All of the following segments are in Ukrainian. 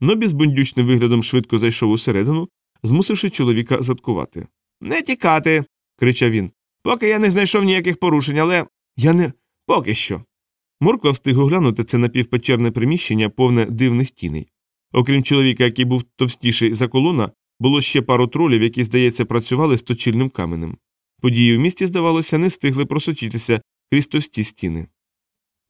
Нобі з бундючним виглядом швидко зайшов усередину, змусивши чоловіка заткувати. Не тікати. кричав він. Поки я не знайшов ніяких порушень, але я не поки що. Морква встиг оглянути це напівпечерне приміщення, повне дивних тіней. Окрім чоловіка, який був товстіший за колона, було ще пару тролів, які, здається, працювали з точильним каменем. Події в місті, здавалося, не стигли просочитися крізь товсті стіни.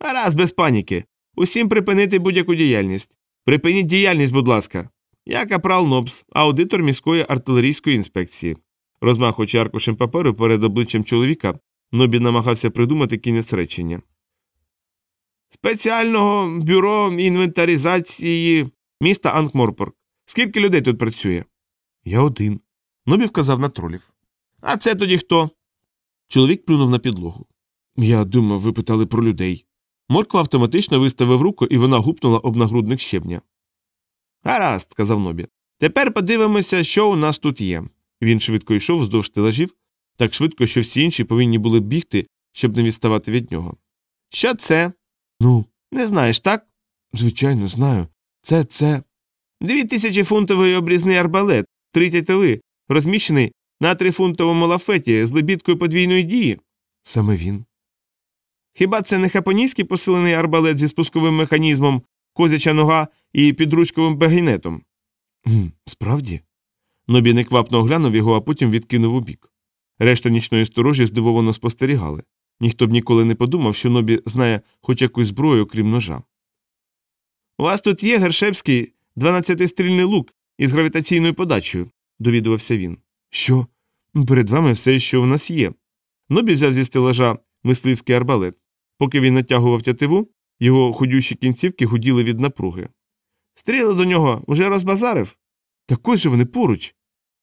Раз без паніки. Усім припинити будь-яку діяльність. Припиніть діяльність, будь ласка. Я капрал Нобс, аудитор міської артилерійської інспекції. Розмахуючи аркушем паперу перед обличчям чоловіка, Нобі намагався придумати кінець речення. Спеціального бюро інвентаризації міста Анкморпорк. Скільки людей тут працює? Я один. Нобі вказав на тролів. А це тоді хто? Чоловік плюнув на підлогу. Я думав, ви питали про людей. Морква автоматично виставив руку, і вона гупнула об нагрудник щебня. Гаразд, сказав Нобі. Тепер подивимося, що у нас тут є. Він швидко йшов вздовж стелажів, так швидко, що всі інші повинні були бігти, щоб не відставати від нього. Що це? Ну, не знаєш, так? Звичайно, знаю. Це це. Дві тисячі фунтовий обрізний арбалет, три тятиви, розміщений на трифунтовому лафеті з лебідкою подвійної дії. Саме він. Хіба це не хапонійський посилений арбалет зі спусковим механізмом, козяча нога і підручковим багінетом? Справді. Нобі неквапно оглянув його, а потім відкинув у бік. Решта нічної сторожі здивовано спостерігали. Ніхто б ніколи не подумав, що Нобі знає хоч якусь зброю, крім ножа. У вас тут є гершевський 12-стрільний лук із гравітаційною подачею, довідувався він. Що? Перед вами все, що у нас є. Нобі взяв зі стелажа мисливський арбалет. Поки він натягував тятиву, його ходючі кінцівки гуділи від напруги. Стріли до нього уже розбазарив. Так ось же вони поруч.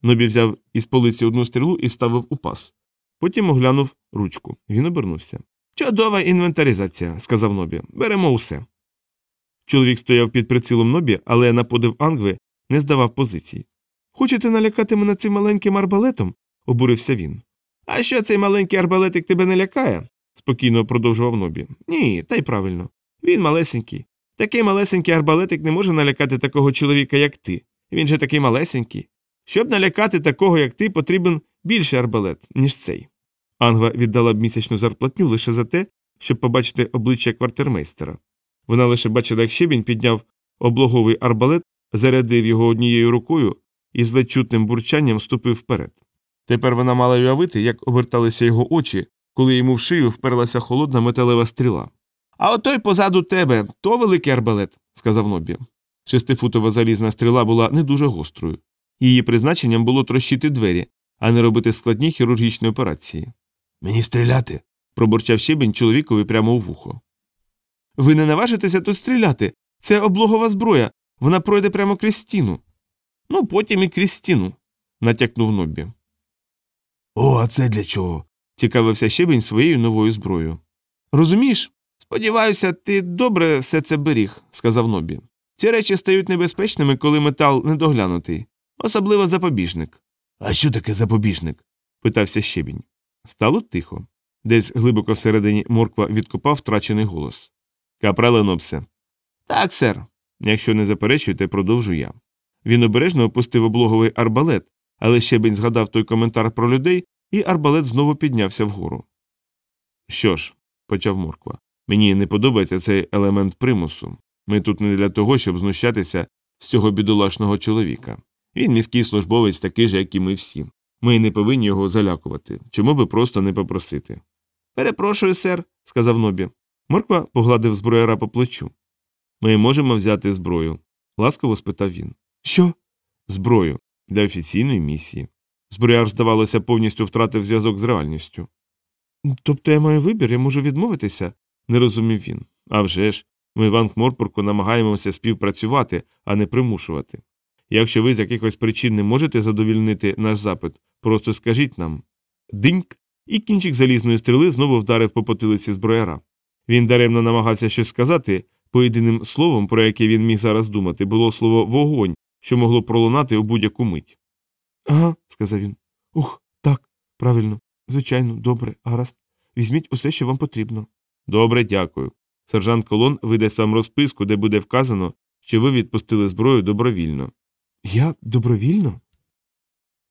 Нобі взяв із полиці одну стрілу і ставив у пас. Потім оглянув ручку. Він обернувся. Чудова інвентаризація, сказав Нобі. Беремо усе. Чоловік стояв під прицілом Нобі, але на подив Ангви не здавав позицій. Хочете налякати мене цим маленьким арбалетом? обурився він. А що цей маленький арбалетик тебе не лякає? Спокійно продовжував Нобі. Ні, та й правильно. Він малесенький. Такий малесенький арбалетик не може налякати такого чоловіка, як ти. Він же такий малесенький. Щоб налякати такого, як ти, потрібен більший арбалет, ніж цей. Ангва віддала б місячну зарплатню лише за те, щоб побачити обличчя квартирмейстера. Вона лише бачила, як щебінь підняв облоговий арбалет, зарядив його однією рукою і з ледь чутним бурчанням ступив вперед. Тепер вона мала уявити, як оберталися його очі, коли йому в шию вперлася холодна металева стріла. А отой позаду тебе то великий арбалет, сказав Нобі. Шестифутова залізна стріла була не дуже гострою. Її призначенням було трощити двері, а не робити складні хірургічні операції. Мені стріляти. пробурчав щебінь чоловікові прямо у вухо. Ви не наважитеся тут стріляти. Це облогова зброя. Вона пройде прямо крізь стіну. Ну, потім і крізь стіну, натякнув Ноббі. О, а це для чого? Цікавився щебінь своєю новою зброєю. Розумієш? Сподіваюся, ти добре все це беріг, сказав Нобі. Ці речі стають небезпечними, коли метал недоглянутий, особливо запобіжник. А що таке запобіжник? питався щебінь. Стало тихо. Десь глибоко всередині морква відкопав втрачений голос. Капрале Нобсе. Так, сер. Якщо не заперечуєте, продовжу я. Він обережно опустив облоговий арбалет, але щебень згадав той коментар про людей, і арбалет знову піднявся вгору. Що ж, почав морква, мені не подобається цей елемент примусу. Ми тут не для того, щоб знущатися з цього бідолашного чоловіка. Він міський службовець такий же, як і ми всі. Ми не повинні його залякувати. Чому би просто не попросити? Перепрошую, сер, сказав Нобі. Морква погладив зброяра по плечу. Ми можемо взяти зброю? ласково спитав він. Що? Зброю для офіційної місії. Зброяр, здавалося, повністю втратив зв'язок з реальністю. Тобто я маю вибір, я можу відмовитися? не розумів він. «А вже ж, ми в Анкморпорку намагаємося співпрацювати, а не примушувати. Якщо ви з якихось причин не можете задовільнити наш запит, просто скажіть нам диньк, і кінчик залізної стріли знову вдарив по потилиці зброяра. Він даремно намагався щось сказати, по єдиним словом, про яке він міг зараз думати, було слово вогонь, що могло пролунати у будь-яку мить. Ага, сказав він. Ух, так, правильно, звичайно, добре, гаразд. Візьміть усе, що вам потрібно. Добре, дякую. Сержант Колон видасть вам розписку, де буде вказано, що ви відпустили зброю добровільно. Я добровільно?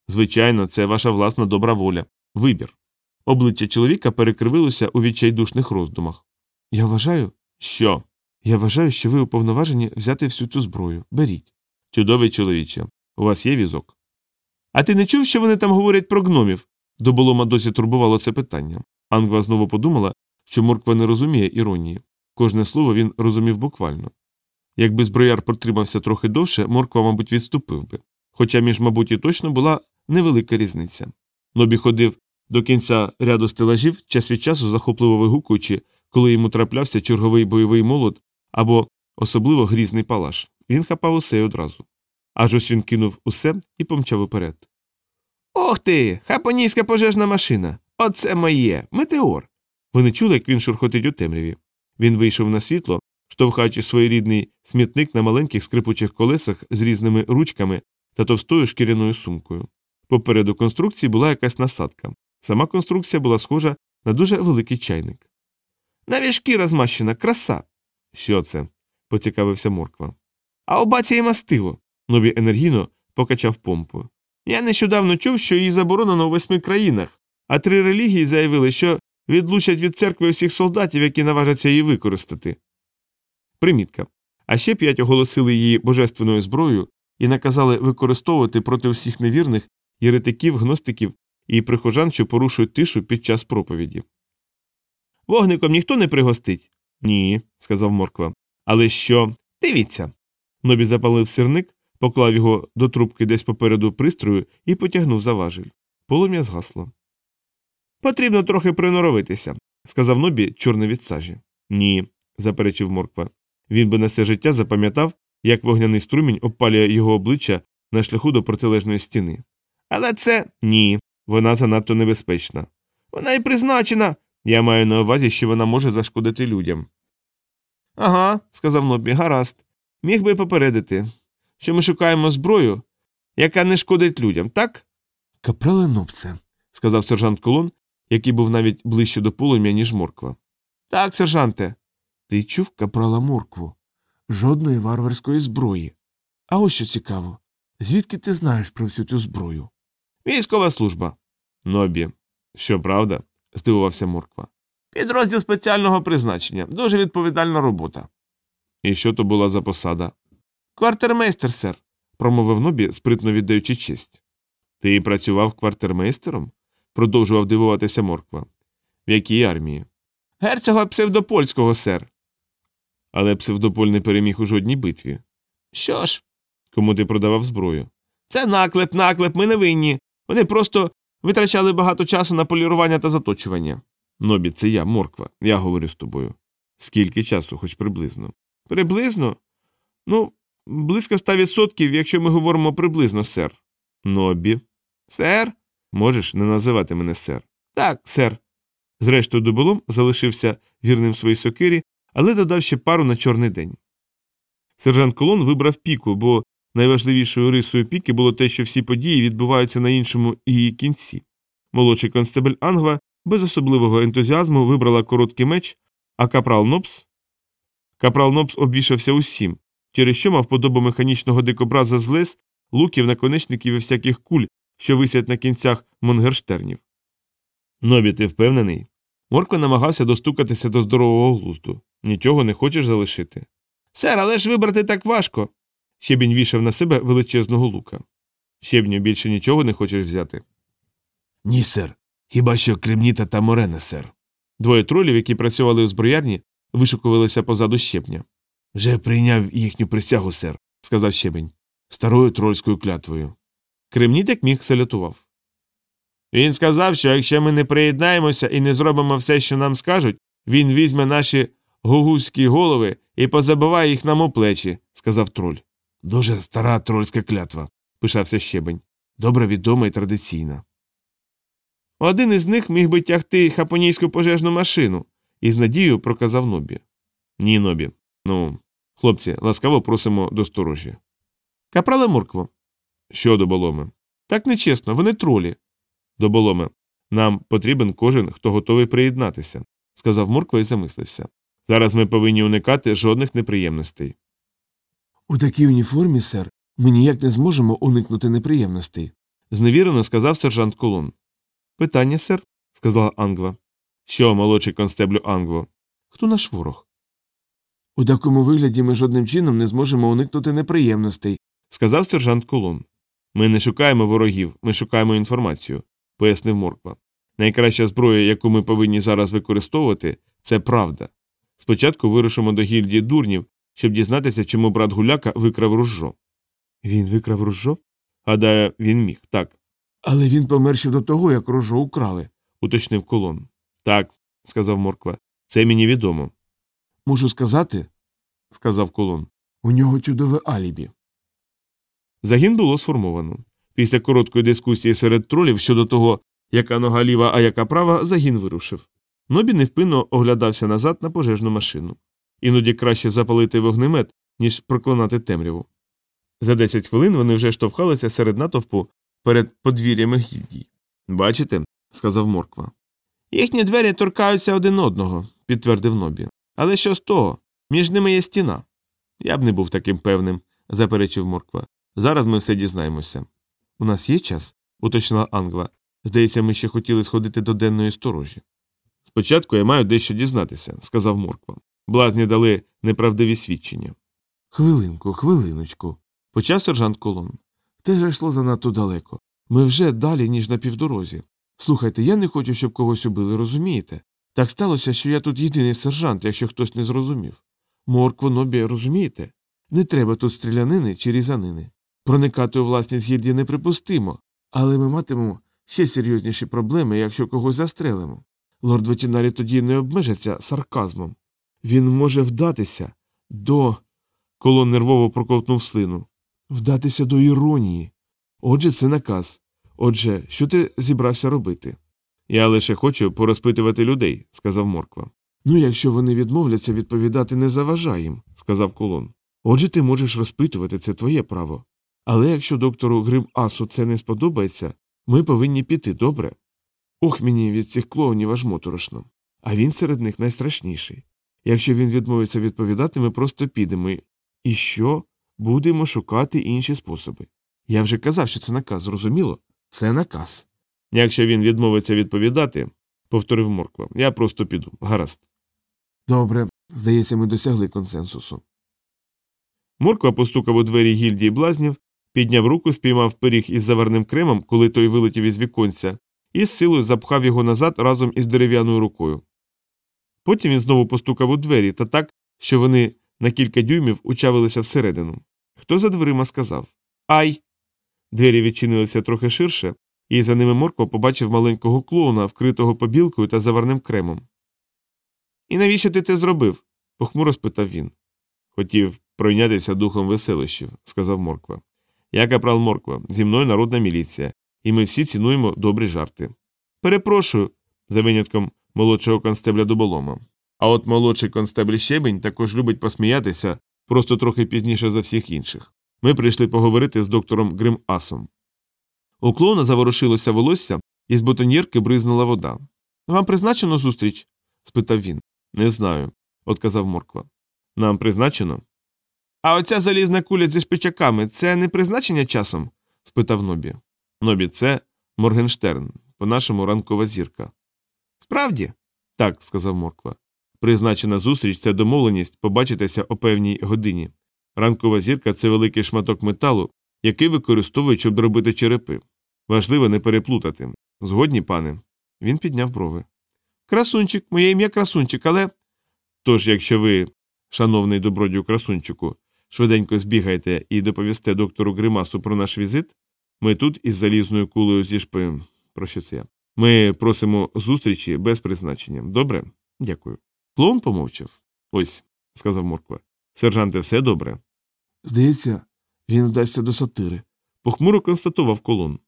Звичайно, це ваша власна добра воля, вибір. Обличчя чоловіка перекривилося у відчайдушних роздумах. Я вважаю, Що? я вважаю, що ви уповноважені взяти всю цю зброю. Беріть. Чудовий чоловіче, у вас є візок. А ти не чув, що вони там говорять про гномів? До Болома досі турбувало це питання. Ангва знову подумала, що морква не розуміє іронії. Кожне слово він розумів буквально. Якби зброяр протримався трохи довше, морква, мабуть, відступив би. Хоча між, мабуть, і точно була невелика різниця. Нобі ходив до кінця ряду стелажів, час від часу захопливо вигукуючи, коли йому траплявся черговий бойовий молот або особливо грізний палаш. Він хапав усе й одразу. Аж ось він кинув усе і помчав уперед. Ох ти! Хапонійська пожежна машина! Оце моє! Метеор! Вони чули, як він шурхотить у темряві. Він вийшов на світло, штовхаючи своєрідний смітник на маленьких скрипучих колесах з різними ручками та товстою шкіряною сумкою. Попереду конструкції була якась насадка. Сама конструкція була схожа на дуже великий чайник. Навіть шкіра змащена, краса. Що це? поцікавився морква. А обаця і мастило. Нобі енергійно покачав помпу. Я нещодавно чув, що її заборонено у восьми країнах, а три релігії заявили, що відлучать від церкви усіх солдатів, які наважаться її використати. Примітка. А ще п'ять оголосили її божественною зброєю і наказали використовувати проти всіх невірних єретиків, гностиків і прихожан, що порушують тишу під час проповіді. Вогником ніхто не пригостить? Ні, сказав морква. Але що? Дивіться. Нобі запалив сирник, поклав його до трубки десь попереду пристрою і потягнув за важіль. Полум'я згасло. Потрібно трохи приноровитися, сказав Нобі, чорний від сажі. Ні, заперечив морква. Він би на все життя запам'ятав, як вогняний струмінь обпалює його обличчя на шляху до протилежної стіни. Але це ні, вона занадто небезпечна. Вона і призначена. Я маю на увазі, що вона може зашкодити людям. Ага, сказав Нобі, гаразд. Міг би попередити, що ми шукаємо зброю, яка не шкодить людям, так? Капрале Нопсе. сказав сержант Колон, який був навіть ближче до полум'я, ніж морква. Так, сержанте. Ти чув капрала Моркву? Жодної варварської зброї. А ось що цікаво. Звідки ти знаєш про всю цю зброю? Військова служба. Нобі. Що правда? здивувався Морква. Підрозділ спеціального призначення. Дуже відповідальна робота. І що то була за посада? Квартермейстер, сер, промовив Нобі, спритно віддаючи честь. Ти працював квартермейстером? продовжував дивуватися морква. В якій армії? Герцога псевдопольського, сер. Але псевдополь не переміг у жодній битві. Що ж? Кому ти продавав зброю? Це наклеп, наклеп, ми не винні. Вони просто витрачали багато часу на полірування та заточування. Нобі, це я, морква, я говорю з тобою. Скільки часу, хоч приблизно? Приблизно? Ну, близько ста відсотків, якщо ми говоримо приблизно, сер. Нобі. Сер? Можеш не називати мене сер. Так, сер. Зрештою, Дуболом залишився вірним своїй сокирі, але додав ще пару на чорний день. Сержант Колон вибрав піку, бо найважливішою рисою піки було те, що всі події відбуваються на іншому її кінці. Молодший констебель Ангва без особливого ентузіазму вибрала короткий меч, а капрал Нопс. Капрал Нопс обвішався усім, через що мав подобу механічного дикобраза з лес, луків, наконечників і всяких куль, що висять на кінцях монгерштернів. Нобі, ти впевнений? Морква намагався достукатися до здорового глузду. Нічого не хочеш залишити. Сер, але ж вибрати так важко. Щебінь вішав на себе величезного лука. Щебню більше нічого не хочеш взяти. Ні, сер. Хіба що кремніта та морена, сер. Двоє тролів, які працювали у зброярні, вишукувалися позаду щебня. Вже прийняв їхню присягу, сер, сказав щебень. старою трольською клятвою. Кремніт як міг салютував. Він сказав, що якщо ми не приєднаємося і не зробимо все, що нам скажуть, він візьме наші гугузькі голови і позабиває їх нам у плечі, сказав троль. Дуже стара трольська клятва, пишався щебень. добре відома і традиційна. Один із них міг би тягти хапонійську пожежну машину, із надією проказав Нобі. Ні, Нобі. Ну, хлопці, ласкаво просимо до сторожі. Капрале моркво. Що до боломи? Так нечесно, вони тролі. До боломи. Нам потрібен кожен, хто готовий приєднатися, сказав морква і замислився. Зараз ми повинні уникати жодних неприємностей. У такій уніформі, сер, ми ніяк не зможемо уникнути неприємностей. зневірено сказав сержант Колон. Питання, сер, сказала Ангва. Що, молодший констеблю Ангво? Хто наш ворог? У такому вигляді ми жодним чином не зможемо уникнути неприємностей. сказав сержант Колон. Ми не шукаємо ворогів, ми шукаємо інформацію, пояснив Морква. Найкраща зброя, яку ми повинні зараз використовувати, це правда. Спочатку вирушимо до гільдії дурнів, щоб дізнатися, чому брат гуляка викрав ружжо. Він викрав ружжо? Гадаю, він міг, так, Але він помер ще до того, як рожо украли. уточнив колон. Так, сказав Морква. Це мені відомо, Можу сказати, сказав колон. у нього чудове алібі. Загін було сформовано. Після короткої дискусії серед тролів щодо того, яка нога ліва, а яка права, загін вирушив. Нобі невпинно оглядався назад на пожежну машину. Іноді краще запалити вогнемет, ніж проклинати темряву. За 10 хвилин вони вже штовхалися серед натовпу перед подвір'ями гільдій. Бачите, сказав Морква. Їхні двері торкаються один одного, підтвердив Нобі. Але що з того? Між ними є стіна. Я б не був таким певним, заперечив Морква. Зараз ми все дізнаємося. У нас є час, уточнила Ангва. Здається, ми ще хотіли сходити до денної сторожі. Спочатку я маю дещо дізнатися, сказав Морква. Блазні дали неправдиві свідчення. Хвилинку, хвилиночку. Почав сержант Колон. Те ж йшло занадто далеко. Ми вже далі, ніж на півдорозі. Слухайте, я не хочу, щоб когось убили, розумієте? Так сталося, що я тут єдиний сержант, якщо хтось не зрозумів. Моркво нобі, розумієте? Не треба тут стрілянини чи різанини. Проникати у власність гільдії неприпустимо, але ми матимемо ще серйозніші проблеми, якщо когось застрелимо. Лорд Ветінарі тоді не обмежиться сарказмом. Він може вдатися до. Колон нервово проковтнув слину. вдатися до іронії. Отже, це наказ. Отже, що ти зібрався робити? Я лише хочу порозпитувати людей, сказав Морква. Ну, якщо вони відмовляться відповідати, не заважай їм, сказав Колон. Отже, ти можеш розпитувати, це твоє право. Але якщо доктору Грим Асу це не сподобається, ми повинні піти, добре? Ох, мені від цих клоунів аж моторошно. А він серед них найстрашніший. Якщо він відмовиться відповідати, ми просто підемо. І що? Будемо шукати інші способи. Я вже казав, що це наказ, зрозуміло? Це наказ. Якщо він відмовиться відповідати, повторив Морква, я просто піду. Гаразд. Добре, здається, ми досягли консенсусу. Морква постукав у двері гільдії блазнів, підняв руку, спіймав пиріг із заварним кремом, коли той вилетів із віконця, і з силою запхав його назад разом із дерев'яною рукою. Потім він знову постукав у двері та так, що вони на кілька дюймів учавилися всередину. Хто за дверима сказав Ай. Двері відчинилися трохи ширше, і за ними Морква побачив маленького клоуна, вкритого побілкою та заварним кремом. І навіщо ти це зробив? похмуро спитав він. Хотів пройнятися духом веселищів, сказав Морква. Я капрал Морква, зі мною народна міліція, і ми всі цінуємо добрі жарти. Перепрошую, за винятком молодшого констебля дуболома. А от молодший констебль щебень також любить посміятися просто трохи пізніше за всіх інших. Ми прийшли поговорити з доктором Грим Асом. У клоуна заворушилося волосся, і з бутоньєрки бризнула вода. Вам призначено зустріч? спитав він. Не знаю, отказав Морква. Нам призначено. А оця залізна куля зі шпичаками це не призначення часом? спитав Нобі. Нобі, це Моргенштерн, по-нашому ранкова зірка. Справді? Так, сказав Морква. Призначена зустріч це домовленість побачитися о певній годині. Ранкова зірка це великий шматок металу, який використовують, щоб робити черепи. Важливо не переплутати. Згодні, пане. Він підняв брови. Красунчик, моє ім'я красунчик, але. Тож, якщо ви, шановний добродію красунчику, швиденько збігаєте і доповісте доктору Гримасу про наш візит, ми тут із залізною кулею зі шпи. Про що це я? Ми просимо зустрічі без призначення. Добре? Дякую. Клоун помовчав. Ось, сказав Морква. Сержанте, все добре. Здається, він вдасться до сатири. Похмуро констатував колон.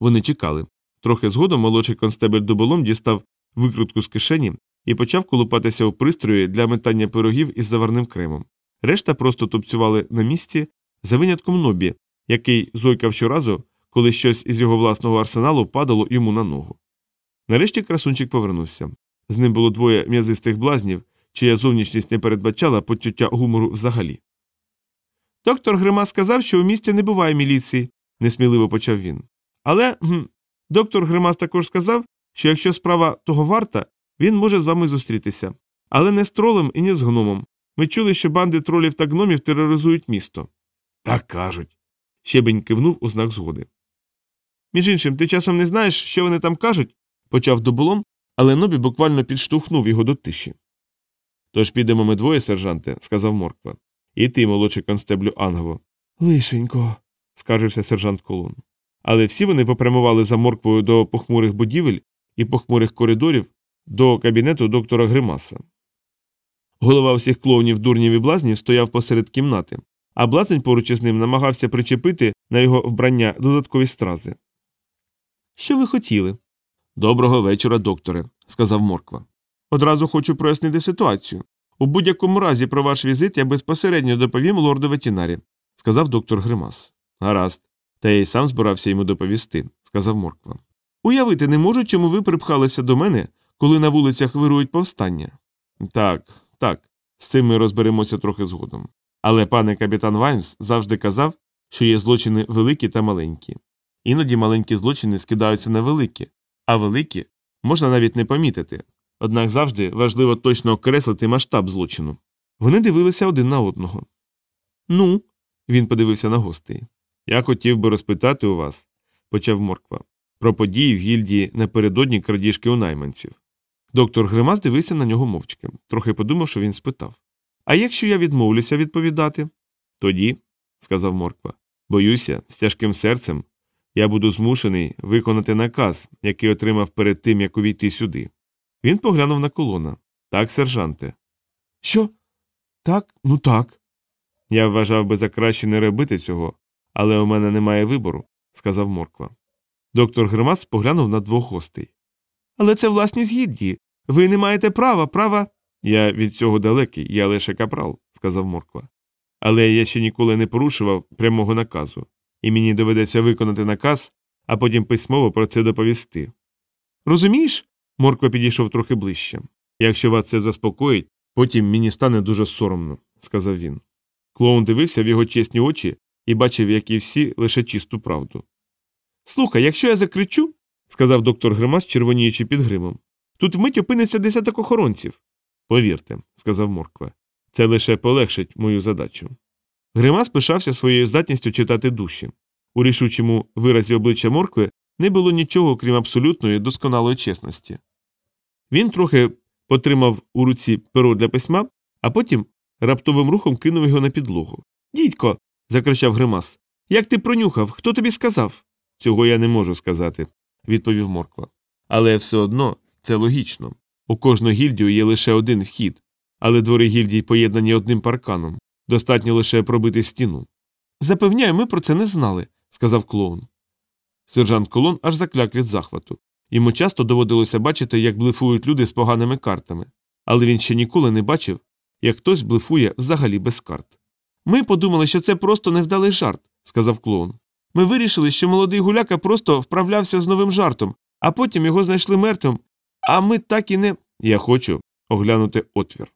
Вони чекали. Трохи згодом молодший констебель дуболом дістав викрутку з кишені і почав колупатися у пристрої для метання пирогів із заварним кремом. Решта просто тупцювали на місці за винятком нобі, який зойкав щоразу, коли щось із його власного арсеналу падало йому на ногу. Нарешті красунчик повернувся. З ним було двоє м'язистих блазнів, чия зовнішність не передбачала почуття гумору взагалі. Доктор Гримас сказав, що у місті не буває міліції, несміливо почав він. Але гм, доктор Гримас також сказав, що якщо справа того варта, він може з вами зустрітися. Але не з тролем і не з гномом. Ми чули, що банди тролів та гномів тероризують місто. Так кажуть. Щебень кивнув у знак згоди. Між іншим, ти часом не знаєш, що вони там кажуть? почав доболом, але Нобі буквально підштовхнув його до тиші. Тож підемо ми двоє, сержанте, сказав Морква. І ти, молодший констеблю Ангово. Лишенько. скаржився сержант Колон. Але всі вони попрямували за морквою до похмурих будівель і похмурих коридорів до кабінету доктора Гримаса. Голова усіх клоунів, дурнів і блазнів стояв посеред кімнати, а блазень поруч із ним намагався причепити на його вбрання додаткові стрази. Що ви хотіли? Доброго вечора, докторе, сказав Морква. Одразу хочу прояснити ситуацію. У будь-якому разі про ваш візит я безпосередньо доповім лорду ветінарі, сказав доктор Гримас. Гаразд. Та я й сам збирався йому доповісти, сказав Морква. Уявити не можу, чому ви припхалися до мене, коли на вулицях вирують повстання. Так, так, з цим ми розберемося трохи згодом. Але пане капітан Ваймс завжди казав, що є злочини великі та маленькі. Іноді маленькі злочини скидаються на великі, а великі можна навіть не помітити. Однак завжди важливо точно окреслити масштаб злочину. Вони дивилися один на одного. Ну, він подивився на гостей. Я хотів би розпитати у вас, почав Морква, про події в гільдії напередодні крадіжки у найманців. Доктор Гримас дивився на нього мовчки, трохи подумав, що він спитав. А якщо я відмовлюся відповідати? Тоді, сказав Морква, боюся, з тяжким серцем я буду змушений виконати наказ, який отримав перед тим, як увійти сюди. Він поглянув на колона. Так, сержанте. Що? Так, ну так. Я вважав би за краще не робити цього, але у мене немає вибору, сказав Морква. Доктор Гримас поглянув на двох гостей. Але це власність гідді. Ви не маєте права, права. Я від цього далекий, я лише капрал, сказав Морква. Але я ще ніколи не порушував прямого наказу, і мені доведеться виконати наказ, а потім письмово про це доповісти. Розумієш? Морква підійшов трохи ближче. Якщо вас це заспокоїть, потім мені стане дуже соромно, сказав він. Клоун дивився в його чесні очі і бачив, як і всі, лише чисту правду. Слухай, якщо я закричу, сказав доктор Гримас, червоніючи під гримом, тут вмить опиниться десяток охоронців. Повірте, сказав Морква, це лише полегшить мою задачу. Гримас пишався своєю здатністю читати душі. У рішучому виразі обличчя Моркви не було нічого, крім абсолютної досконалої чесності. Він трохи потримав у руці перо для письма, а потім раптовим рухом кинув його на підлогу. Дідько. закричав Гримас. Як ти пронюхав? Хто тобі сказав? Цього я не можу сказати, відповів Морква. Але все одно це логічно. У кожну гільдію є лише один вхід, але двори гільдій поєднані одним парканом. Достатньо лише пробити стіну. Запевняю, ми про це не знали, сказав клоун. Сержант Колон аж закляк від захвату. Йому часто доводилося бачити, як блефують люди з поганими картами, але він ще ніколи не бачив, як хтось блефує взагалі без карт. Ми подумали, що це просто невдалий жарт, сказав клоун. Ми вирішили, що молодий гуляка просто вправлявся з новим жартом, а потім його знайшли мертвим, а ми так і не. Я хочу оглянути отвір.